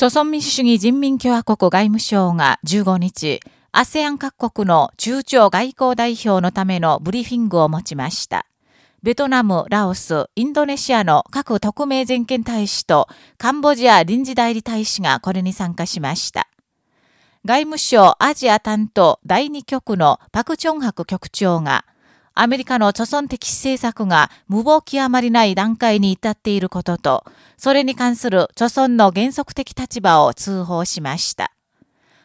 朝鮮民主主義人民共和国外務省が15日、ASEAN 各国の中朝外交代表のためのブリーフィングを持ちました。ベトナム、ラオス、インドネシアの各特命全権大使とカンボジア臨時代理大使がこれに参加しました。外務省アジア担当第2局のパク・チョンハク局長が、アメリカの著存的政策が無謀極まりない段階に至っていることと、それに関する著存の原則的立場を通報しました。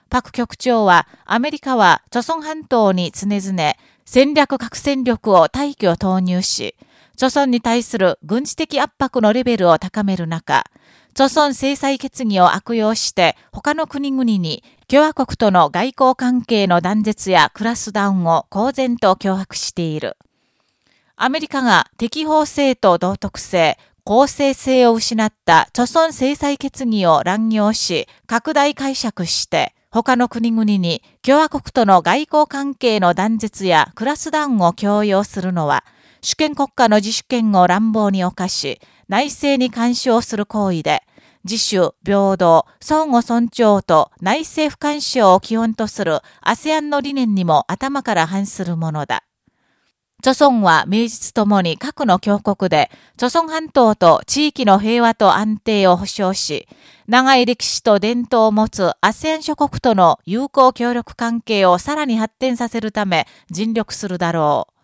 パク局長は、アメリカは著存半島に常々戦略核戦力を大挙投入し、著存に対する軍事的圧迫のレベルを高める中、著存制裁決議を悪用して他の国々に共和国との外交関係の断絶やクラスダウンを公然と脅迫している。アメリカが適法性と道徳性、公正性を失った著存制裁決議を乱用し、拡大解釈して、他の国々に共和国との外交関係の断絶やクラスダウンを強要するのは、主権国家の自主権を乱暴に犯し、内政に干渉する行為で、自主、平等、相互尊重と内政不干渉を基本とする ASEAN の理念にも頭から反するものだ。著村は名実ともに核の強国で、著村半島と地域の平和と安定を保障し、長い歴史と伝統を持つ ASEAN 諸国との友好協力関係をさらに発展させるため尽力するだろう。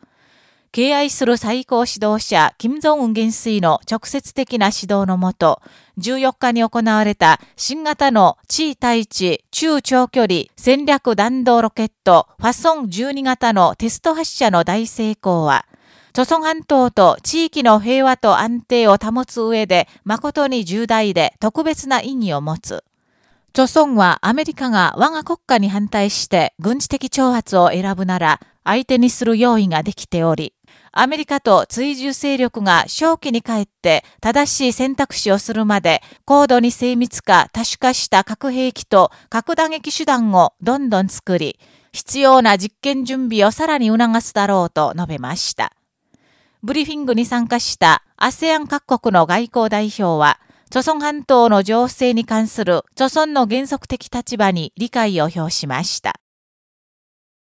敬愛する最高指導者、金正恩元帥の直接的な指導のもと、14日に行われた新型の地位対地中長距離戦略弾道ロケットファソン12型のテスト発射の大成功は、朝鮮半島と地域の平和と安定を保つ上で誠に重大で特別な意義を持つ。朝鮮はアメリカが我が国家に反対して軍事的挑発を選ぶなら相手にする用意ができており、アメリカと追従勢力が正気に帰って正しい選択肢をするまで高度に精密化、多種化した核兵器と核打撃手段をどんどん作り、必要な実験準備をさらに促すだろうと述べました。ブリーフィングに参加した ASEAN 各国の外交代表は、朝鮮半島の情勢に関する朝鮮の原則的立場に理解を表しました。